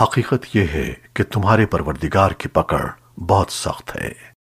حقیقت یہ ہے کہ تمہارے پروردگار کی پکڑ بہت سخت ہے۔